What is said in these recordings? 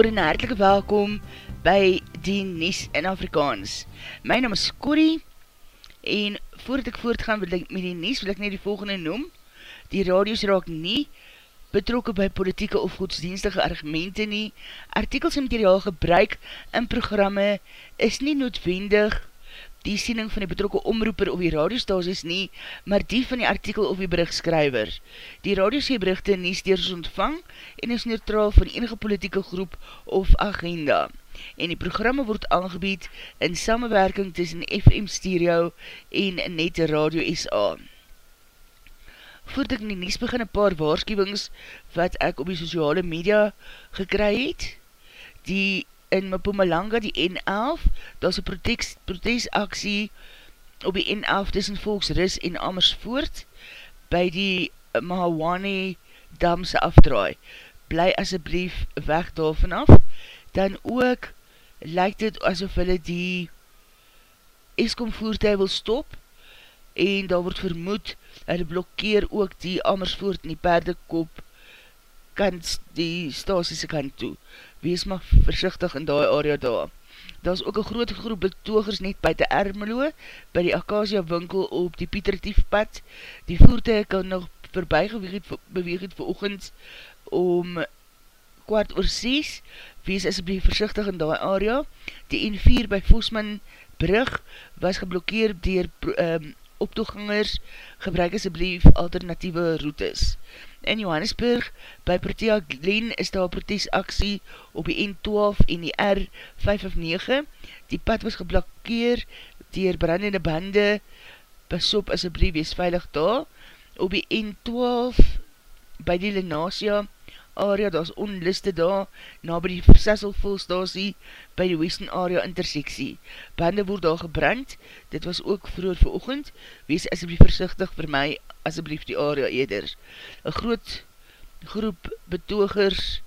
Goeiemorgen en hartelike welkom by die Nies in Afrikaans. My naam is Corrie en voordat ek voortgaan met die Nies wil ek net die volgende noem. Die radios raak nie betrokken by politieke of godsdienstige argumente nie. Artikels en materiaal gebruik in programme is nie noodwendig die siening van die betrokke omroeper of die radiostasies nie, maar die van die artikel of die berichtskrywer. Die radiosie berichte nie steers ontvang en is neutraal van enige politieke groep of agenda. En die programme word aangebied in samenwerking tussen FM Stereo en Net Radio SA. Voordat ek in die nies begin, een paar waarschuwings wat ek op die sociale media gekry het. Die in Mpumalanga, die N11, daar is een protest, protestaksie op die N11 tussen Volksris en Amersfoort by die Mahawane Damse afdraai. Bly asjeblief weg daar vanaf. Dan ook lyk dit asof hulle die Eskom voertuig wil stop en daar word vermoed, hulle blokkeer ook die Amersfoort en die perdekop kant die stasiese kant toe wees maar versichtig in die area daar. Daar is ook een groot groep betogers net de Ermelo, by die Acacia winkel op die Pietertiefpad. Die voertuig kan nog voorbij beweeg het vir oogend om kwart oor 6. Wees asblief versichtig in die area. Die N4 by Vosman brug was geblokkeer dier um, optoegangers. Gebruik asblief alternatieve routes. In Johannesburg, by Protea Glen, is daar protesaksie op die N12 en die R5 Die pad was geblokkeer dier brandende bande. Pas op, asjeblief, wees veilig daar. Op die N12, by die Lenasia area, daar is onliste daar, na by die Sesselvolstasie, by die Western area interseksie. Bande word daar gebrand, dit was ook vroeger vir oogend, wees asjeblief versichtig vir my asjeblief die area eder. Een groot groep betogers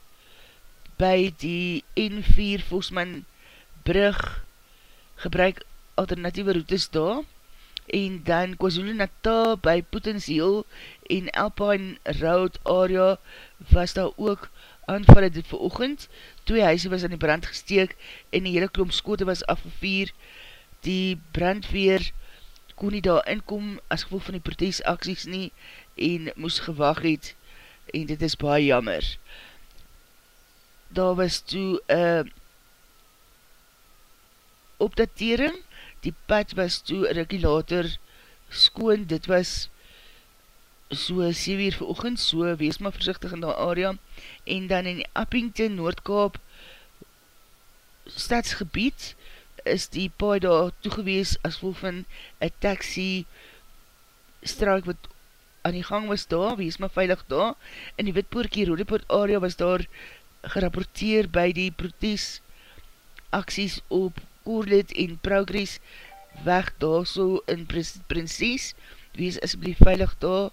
by die N4 Vosman brug gebruik alternatieve routes daar en dan KwaZulu Natal by Potentieel en Alpine Road area was daar ook aanvallen dit vir oogend. Twee huise was aan die brand gesteek en die hele klomp skote was afgevier. Die brandweer kon nie daar inkom as gevolg van die protesaksies nie en moes gewag het en dit is baie jammer. Daar was toe uh, opdatering, die pad was toe rikkie later skoon, dit was so 7 uur vir oogend, so wees maar voorzichtig in die area, en dan in Uppington, Noordkaap, stadsgebied, is die paai daar toegewees as vol van een taxi straak wat aan die gang was daar, wees maar veilig daar, in die Witpoorkie Rodepoort area was daar gerapporteer by die protes acties op Koorlet en Progress weg daar so in Prinses, wees asblief veilig daar,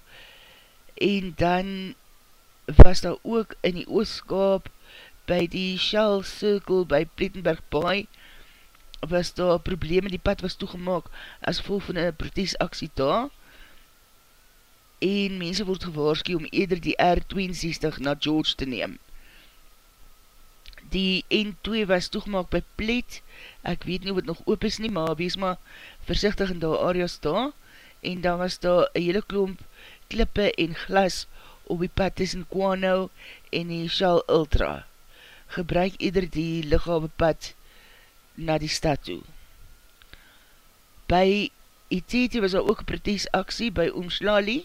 en dan was daar ook in die Ooskaap by die Shell Circle by Plettenberg Baai, was daar probleme, die pad was toegemaak as vol van een protesaksie daar. En mense word gewaarskie om eerder die R62 na George te neem. Die N2 was toegemaak by Plet, ek weet nie wat nog oop is nie, maar wees maar versichtig in die areas daar en dan was daar een hele klomp klippe en glas op die pad tussen Kwano en die Shell Ultra. Gebruik eerder die lichaam pad na die stad toe. By Itete was daar ook protesaksie by Oomslali,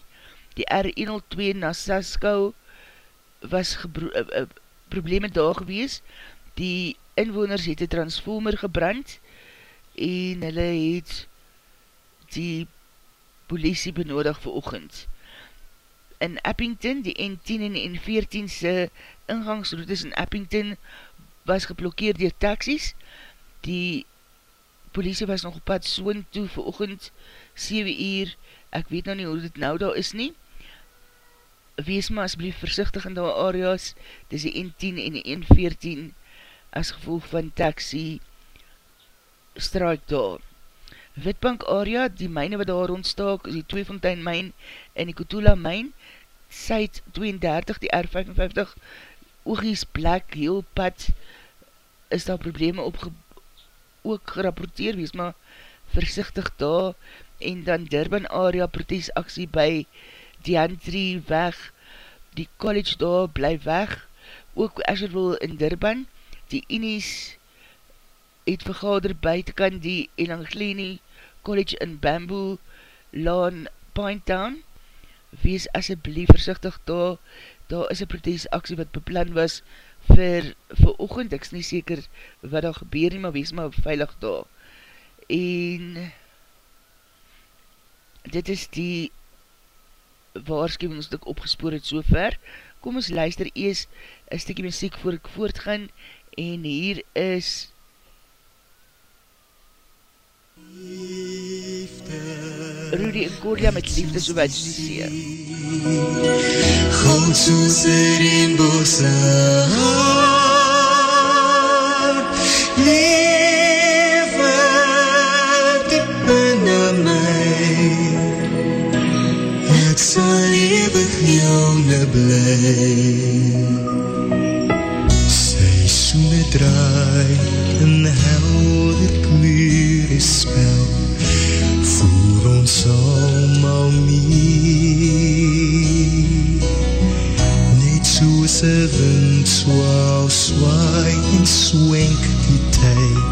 die R102 na Sasko was uh, uh, probleme daar gewees, die inwoners het die transformer gebrand en hulle het die politie benodig vir oogend. In Eppington, die N10 en N14 se ingangsroutes in Eppington was geblokkeerd dier taxis, die politie was nog op pad soon toe vir oogend 7 uur, ek weet nou nie hoe dit nou daar is nie, wees maar asblief versichtig in die areas, dis die N10 en die N14 as gevolg van taxi strike daar. Witbank area, die myne wat daar rondstaak, is die Tweefontein myn en die Kutula myn, Suid 32, die R55, oogies Black Hill pad, is daar probleme opge ook gerapporteer, wees maar versichtig daar, en dan Durban area protesaksie by Diantri weg, die college daar bly weg, ook Asherville in Durban, die Inies het vergader buitenkant die Elangleni College in Bamboo Lawn Point Town, wees asjeblief versichtig daar, daar is een protesaksie wat beplan was vir, vir ochend, ek is nie seker wat daar gebeur nie, maar wees maar veilig daar. En dit is die waarschuwingstuk opgespoor het so ver. Kom ons luister ees een stikkie muziek voor ek voortgaan en hier is Rudy en Cordia met liefde so wat soos die see. Goud soos een rainbowse haar Seisoene draai in helder kleure spel. Voer ons allemaal mee Net soos een wind swaal swaai en swenk die tyd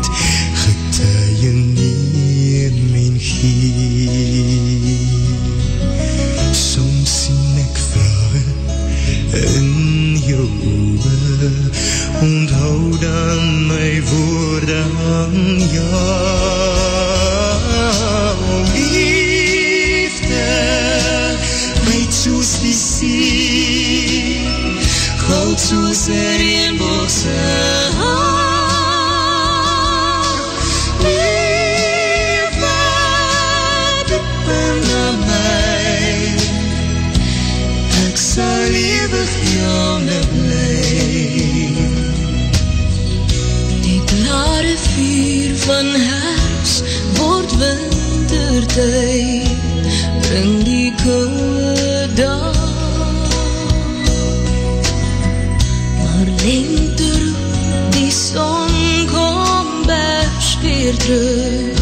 terug,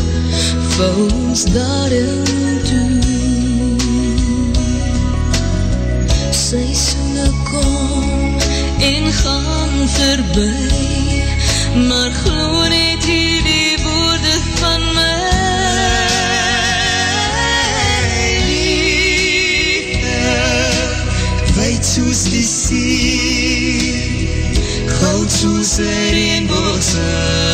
vir ons daarin toe. Seisoene kom en gaan verby, maar glo net hierdie woorde van my. Soos die see Goud soos een reenboogse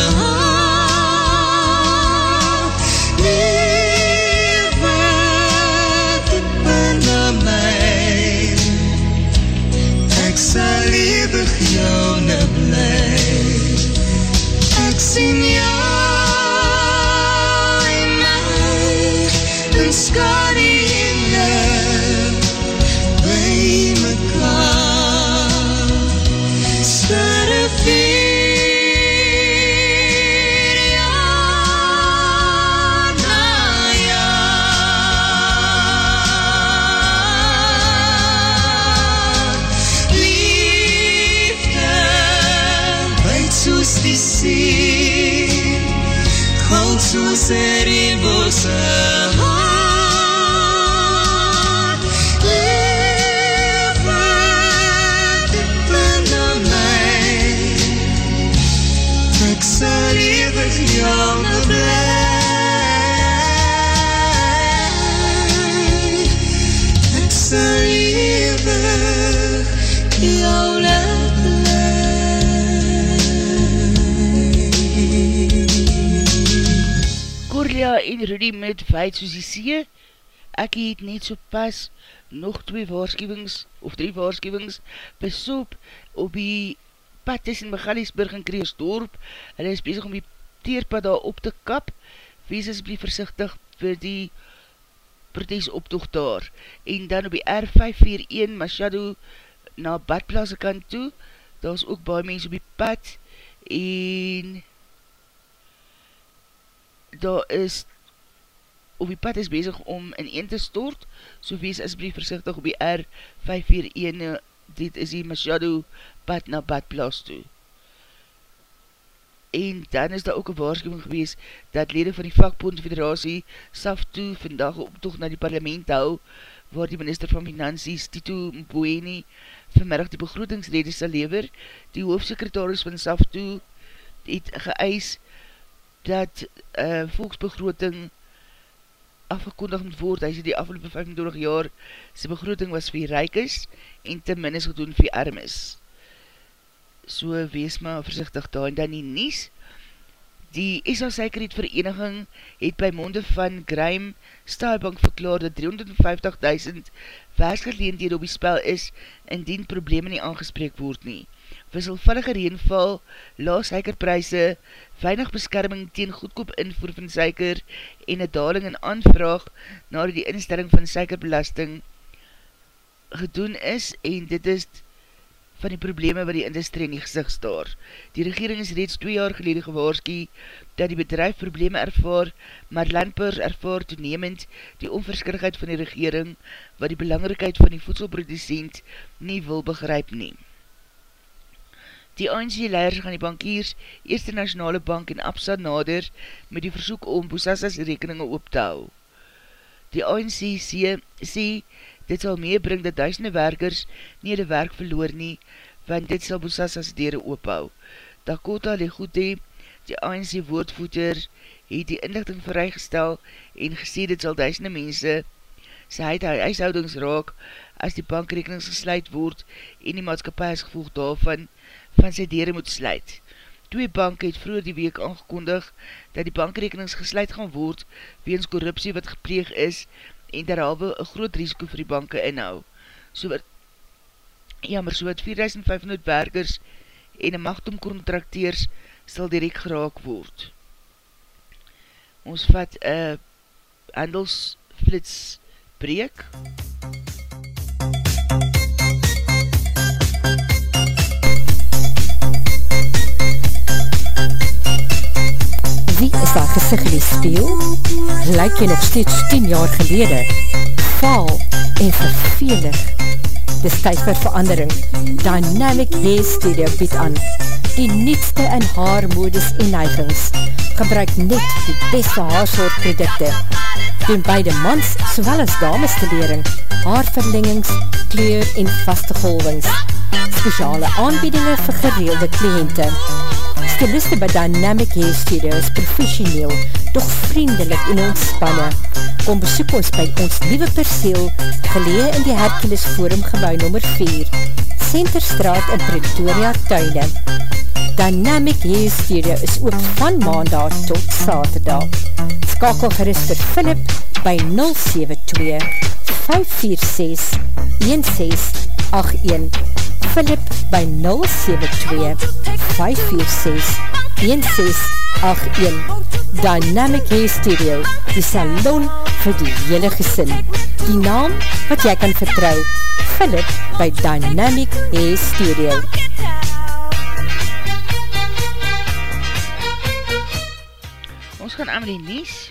say en Rudy met Veit soos die see. Ek het net so pas nog twee waarschuwings, of drie waarschuwings, besop op die pad tussen Megaliesburg en Kreersdorp. Hulle is bezig om die teerpad daar op te kap. Wees asblief versichtig vir die protesoptocht daar. En dan op die R541 Machado na Badplaza kant toe, daar is ook baie mense op die pad, en daar is of die pad is bezig om in een te stort, so wees asblief versichtig op die R541, dit is die Machado pad na badplaas toe. En dan is daar ook een waarschuwing gewees dat lede van die vakbond federatie SAF toe vandag optocht na die parlement hou, waar die minister van Finansies Tito Mboeni vanmiddag die begroetingsrede sal lever. Die hoofdsekretaris van SAF toe het geëis dat uh, volksbegroting afgekondig moet word, hy sê die afgelopen 25 jaar sy begroting was vir rijkes en te min is gedoen vir armes. So wees maar versichtig daar en dan die nies. Die SA Sekerheid Vereniging het by monde van Grime Starbank verklaar dat 350.000 versgeleendheid op die spel is indien probleme nie aangespreek word nie wisselvallige reenval, laas suikerpryse, weinig beskerming teen goedkoop invoer van suiker en een daling in aanvraag na die instelling van suikerbelasting gedoen is en dit is van die probleme wat die industrie in die gezicht staar. Die regering is reeds 2 jaar gelede gewaarski dat die bedrijf probleme ervaar, maar landbouwers ervaar toenemend die onverskilligheid van die regering wat die belangrikheid van die voedselproducent nie wil begryp neem. Die ANC-leiders gaan die bankiers, Eerste Nationale Bank en APSA nader met die versoek om Boussassa's rekeninge op te hou. Die ANC sê, dit sal meebring dat duisende werkers nie die werk verloor nie, want dit sal Boussassa's dere ophou. Dakota Legote, die ANC woordvoeter, het die inlichting verreigestel en gesê dit sal duisende mense sy het haar huishoudings raak as die bankrekenings gesluit word en die maatskapie is gevolg daarvan van sy dere moet sluit. Twee bank het vroeger die week aangekondig dat die bankrekenings gesluit gaan word weens korruptie wat gepleeg is en derhalwe een groot risiko vir die banke inhou. So wat, jammer, so wat 4500 werkers en een machtom contracteers sal direct geraak word. Ons vat een handelsflits breek. MUZIEK is daar gezicht in die speel? Lyk jy nog steeds 10 jaar gelede? Vaal en vervelig. Dis tyd vir verandering. Dynamic Hair Studio bied aan. Die nietste in haar modus en neigings. Gebruik net die beste haarsoortprodukte. Doen beide mans sowel as dames te lering. Haarverlengings, kleur en vaste golvings. Speciale aanbiedinge vir gereelde kliënte. Styliste by Dynamic Hair Studio is professioneel, doch vriendelik en ontspanne. Kom besoek ons by ons nieuwe perseel, gelee in die Hercules Forum gebouw nummer 4, Centerstraat in Pretoria, Tuine. Dynamic Hair Studio is ook van maandag tot saterdag. Skakel gerust vir Philip by 072 546 1681 Philip by 072-546-1681 Dynamic Hair Studio Die salon vir die hele gesin. Die naam wat jy kan vertrou Philip by Dynamic Hair Studio. Ons gaan aan die nies.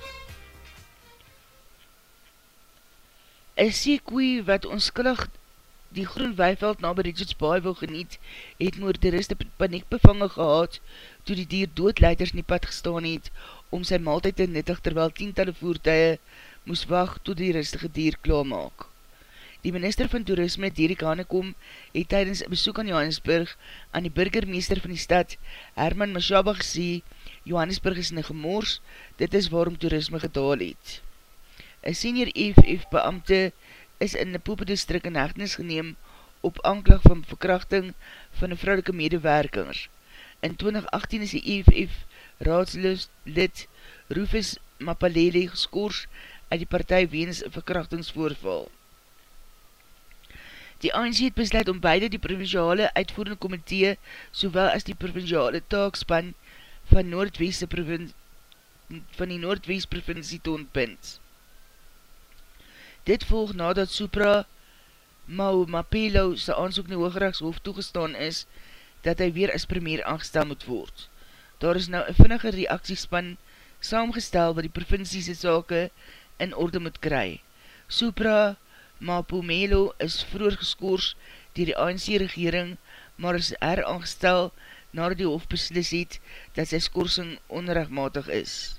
Een seekoe wat onskillig die groen weiveld na by Richards Bay wil geniet, het moorderiste paniek bevangen gehad, toe die dier doodleiders nie pad gestaan het, om sy maaltijd te nuttig, terwyl tientalle voertuie moes wacht, toe die rustige dier klaarmaak. Die minister van toerisme, Dierik Hanekom, het tydens een besoek aan Johannesburg aan die burgermeester van die stad, Herman Mashaba, gesê, Johannesburg is in gemors, dit is waarom toerisme gedaal het. Een senior EFF beambte, is in die Poepe distrik in hechtenis geneem op aanklag van verkrachting van een vrouwelike medewerkers. In 2018 is die EFF raadslid Rufus Mapalele geskoors uit die partij weens verkrachtingsvoorval. Die ANC het besluit om beide die provinciale uitvoerende komitee sowel as die provinciale taakspan van, Noordwest van die Noordwest provincie te ontbind. Dit volg nadat Supra Mau Mapelo sy aansoek in die Hoogrechtshof toegestaan is, dat hy weer as premier aangestel moet word. Daar is nou een vinnige reaksiespan saamgestel wat die provinciese sake in orde moet kry. Supra Mapomelo is vroeger geskoors dier die ANC regering, maar is her aangestel na die hof beslis het dat sy skorsing onrechtmatig is.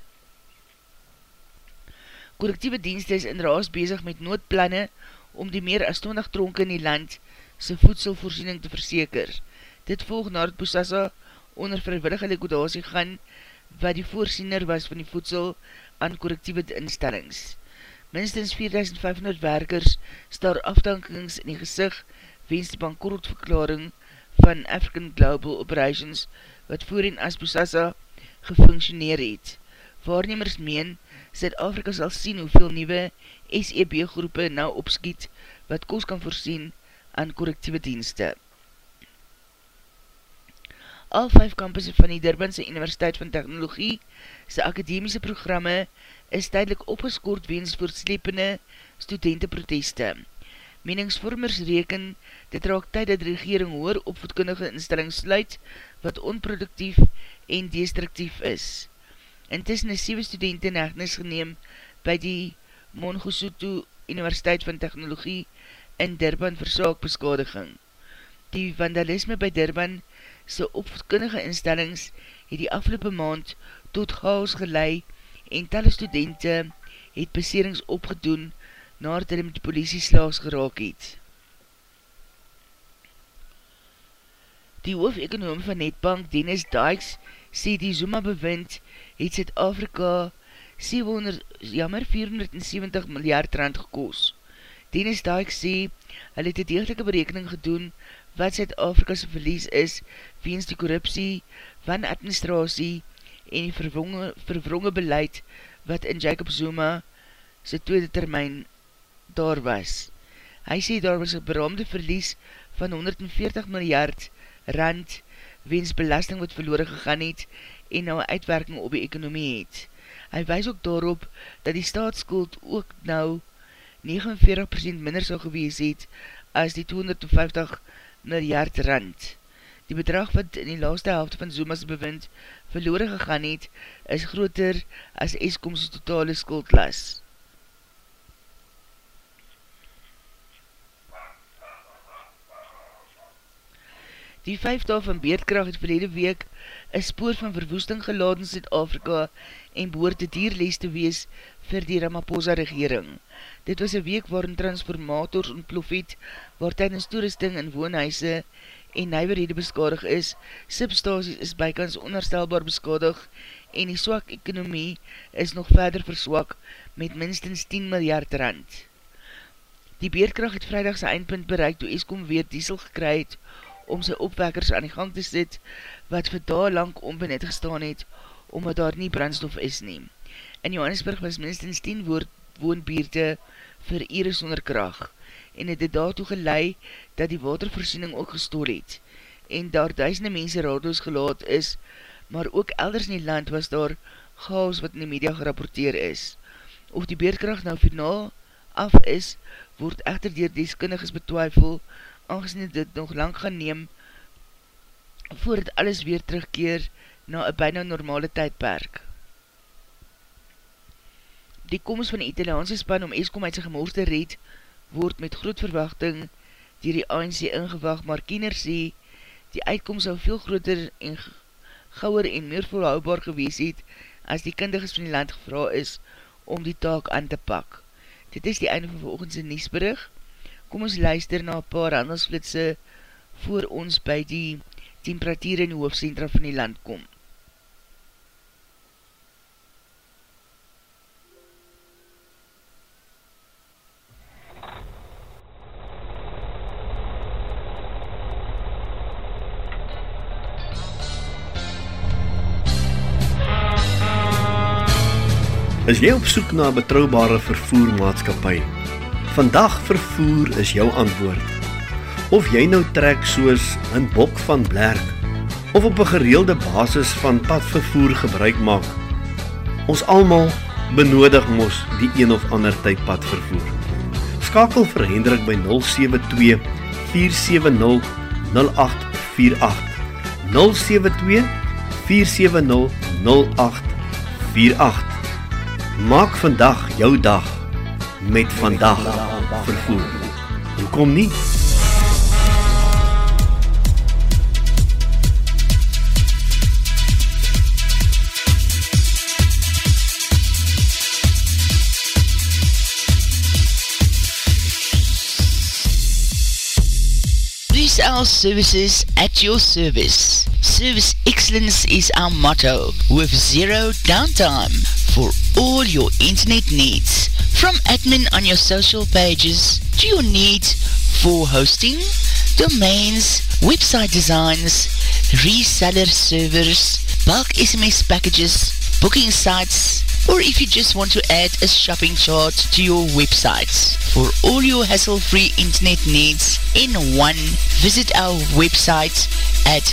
Correctieve dienste is in raas bezig met noodplanne om die meer as 20 tronke in die land sy voedselvoorziening te verseker. Dit volg na het Boussassa onder vrywillige likodasie gaan wat die voorziener was van die voedsel aan correctieve instellings. Minstens 4500 werkers staar afdankings in die gezicht wens die bankrootverklaring van African Global Operations wat voorin as Boussassa gefunctioneer het. Waarnemers meen, Zuid-Afrika sal sien hoeveel nieuwe SEB groepe nou opskiet wat koos kan voorsien aan correctieve dienste. Al vijf campusse van die Durbanse Universiteit van Technologie sy akademiese programme is tydelik opgeskoord weens voortslepende studentenproteste. Meningsvormers reken, dit raak tyd dat regering hoor opvoedkundige instelling sluit wat onproduktief en destructief is. Intussen is 7 studenten in hegnis geneem by die Mongosutu Universiteit van Technologie in Durban vir saakbeskadiging. Die vandalisme by Durban sy opvoedkundige instellings het die afgelopen maand tot chaos gelei en talle studenten het beserings opgedoen nadat hulle met die politie slaas geraak het. Die hoofekonoom van Netbank, Dennis Dykes, sê die Zuma bewind het Zuid-Afrika 700, jammer 470 miljard rand gekoos. Dennis Dykes sê, hy het die degelike berekening gedoen wat Zuid-Afrika's verlies is weens die korruptie van administratie en die verwronge, verwronge beleid wat in Jacob Zuma sy tweede termijn daar was. Hy sê daar was een beraamde verlies van 140 miljard rand weens belasting wat verloren gegaan het en nou uitwerking op die ekonomie het. Hy wees ook daarop dat die staatsskuld ook nou 49% minder sal gewees het as die 250 miljard rand. Die bedrag wat in die laaste helft van Zuma's bewind verloren gegaan het, is groter as Eskom's totale skuldlas. Die vijfdaal van beerdkracht het verlede week een spoor van verwoesting geladen in Zuid-Afrika en behoort die dierlees te wees vir die Ramaphosa regering. Dit was een week waarin transformators ontplof het, waar tydens toerusting in woonhuise en nijverhede beskadig is, substasies is bykans onherstelbaar beskadig en die swak ekonomie is nog verder verswak met minstens 10 miljard rand. Die beerkracht het vrijdag sy eindpunt bereik toe Eskom weer diesel gekry het om sy opwekkers aan die gang te sit wat vir daar lang onbenet gestaan het omdat daar nie brandstof is nie. In Johannesburg was minstens 10 woonbeerte vir ure sonder kracht en het het daartoe gelei dat die watervoorziening ook gestool het en daar duisende mense radoos gelaat is, maar ook elders in die land was daar chaos wat in die media gerapporteer is. Of die beerdkracht nou finaal af is, word echter dier deskundiges betwijfel, aangezien dit nog lang gaan neem, voordat alles weer terugkeer na een bijna normale tydperk. Die komst van die Italiaanse span om Eskom uit sy gemoor te red, word met groot verwachting dier die ANC ingewag, maar kiener sê, die uitkomst sal veel groter en gauwer en meer volhoubaar gewees het, as die kindiges van die land gevra is, om die taak aan te pak. Dit is die einde van volgendse Niesbrug. Kom ons luister na paar handelsflitse voor ons by die temperatuur in die hoofdcentra van die land kom. Is jy op soek na 'n betroubare vervoermaatskappy? Vandag vervoer is jou antwoord. Of jy nou trek soos 'n bok van Blerk of op 'n gereelde basis van padvervoer gebruik maak. Ons almal benodig mos die een of ander tyd padvervoer. Skakel vir Hendrik by 072 470 0848. 072 470 0848 Maak vandag jou dag met vandag vervoer. Hoekom nie? Resale services at your service. Service excellence is our motto with zero downtime for all your internet needs. From admin on your social pages to your needs for hosting, domains, website designs, reseller servers, bulk SMS packages, booking sites, or if you just want to add a shopping chart to your website. For all your hassle-free internet needs in one, visit our website at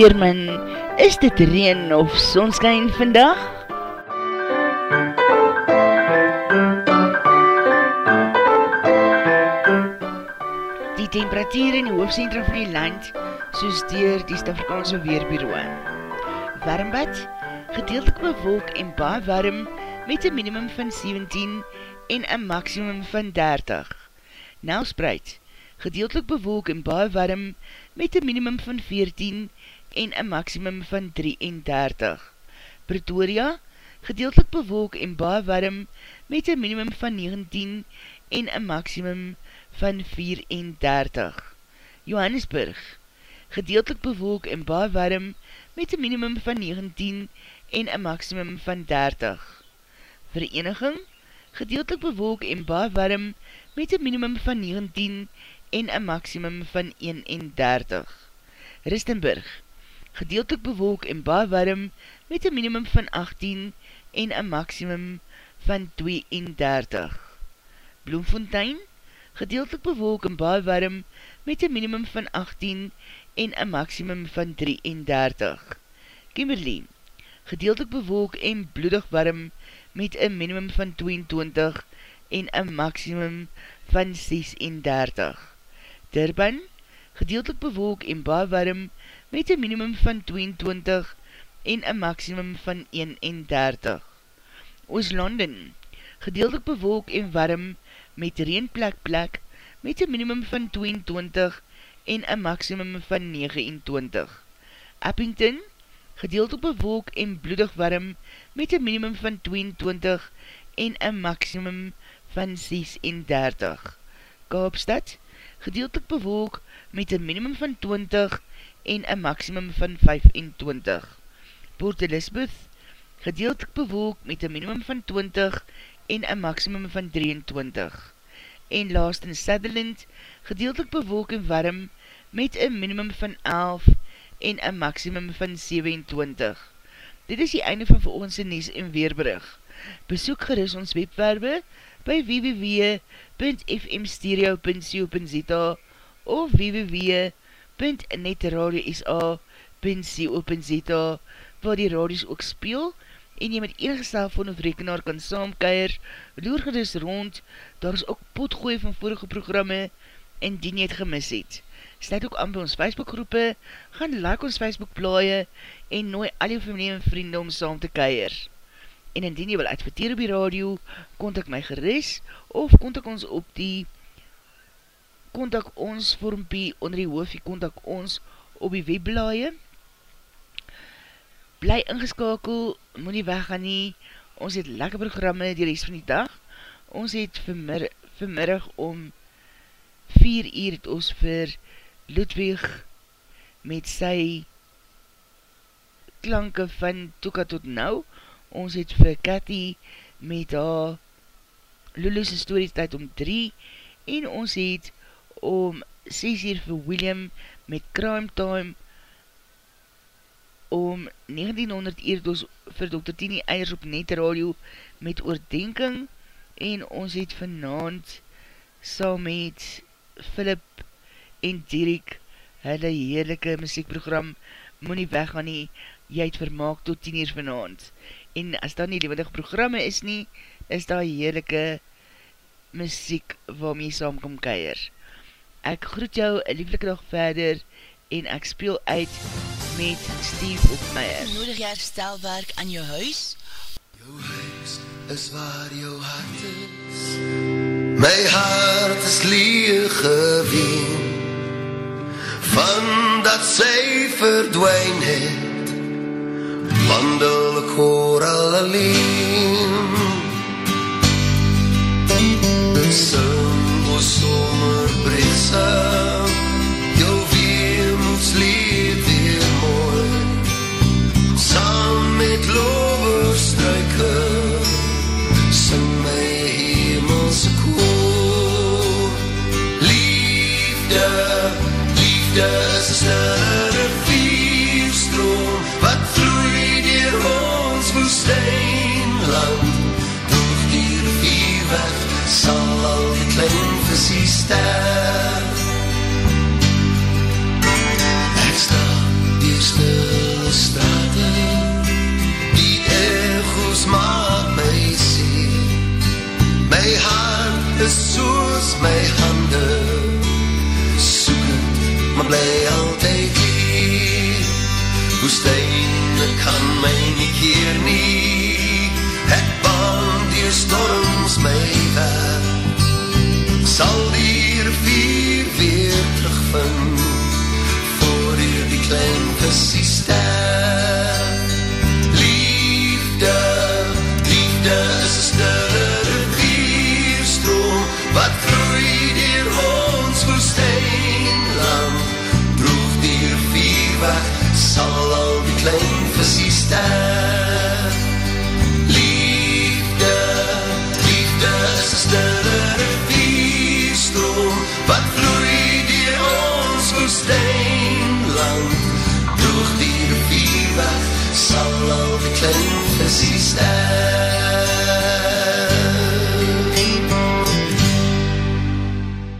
Weerman, is dit reen of sonskijn vandag? Die temperatuur in die hoofdcentra van die land, soos dier die Stafrikaanse Weerbureau. Warmbad, gedeeltelik bewolk en baie warm met een minimum van 17 en een maximum van 30. Nelspreid, gedeeltelik bewolk en baie warm met een minimum van 14 en een maximum van 33. Pretoria, gedeeltelik bewolk en baie warm met een minimum van 19 en een maximum van 34. Johannesburg, gedeeltelik bewolk en baie warm met een minimum van 19 en een maximum van 30. Vereniging, gedeeltelik bewolk en baie warm met een minimum van 19 en een maximum van 31. Ristenburg, gedeeltelik bewolk en baie warm met een minimum van 18 en een maximum van 32. Bloemfontein, gedeeltelik bewolk en baie warm met een minimum van 18 en een maximum van 33. Kimberley, gedeeltelik bewolk en bloedig warm met een minimum van 22 en een maximum van 36. Durban, gedeeltelik bewolk en baie warm met een minimum van 22 en een maximum van 31. Ooslanden, gedeeltelik bewolk en warm met reenplek plek met een minimum van 22 en een maximum van 29. Eppington, gedeeltelik bewolk en bloedig warm met een minimum van 22 en een maximum van 36. Kaapstad, gedeeltelik bewolk met een minimum van 20 en een maximum van 25. Port Elizabeth, gedeeltelik bewolk met een minimum van 20 en een maximum van 23. En laatst in Sutherland, gedeeltelik bewolk en warm met een minimum van 11 en een maximum van 27. Dit is die einde van vir ons Nies en Weerbrug. Besoek gerust ons webwerbe by www.fmstereo.co.za of www.netradio.sa.co.za waar die radios ook speel en jy met enige cellfoon of rekenaar kan saamkeier, loer gedus rond, daar is ook potgooi van vorige programme en die nie het gemis het. Sluit ook aan by ons Facebookgroepe, gaan like ons Facebook plaie en nooi al jou familie en vriende om saam te keier. En indien jy wil adverteer op die radio, kontak my geris of kontak ons op die kontak ons vormpie onder die hoofie kontak ons op die webblaie. Bly ingeskakel, moet nie weggaan nie, ons het lekker programme die rest van die dag. Ons het vanmiddag, vanmiddag om 4 uur het ons vir Ludwig met sy klanke van Toeka tot nou. Ons het vir Cathy met haar Lulu's stories tyd om 3 en ons het om 6 uur vir William met Crime Time om 1900 uur dus vir Dr. Tini Eiers op Net Radio met oordenking en ons het vanavond saam met Philip en Dirk hulle heerlijke muziekprogram moet nie weggaan nie, jy het vermaak tot 10 uur vanavond. En as daar nie levendige programme is nie, is daar heerlijke muziek waarmee jy saam kom keir. Ek groet jou een lieflike dag verder en ek speel uit met Steve Opmeier. Nodig jy herstelwerk aan jou huis? Jou huis is waar jou hart is My hart is leeg geween Van dat sy verdwijn het Wandel ek hoor al alleen Sing o somerbrese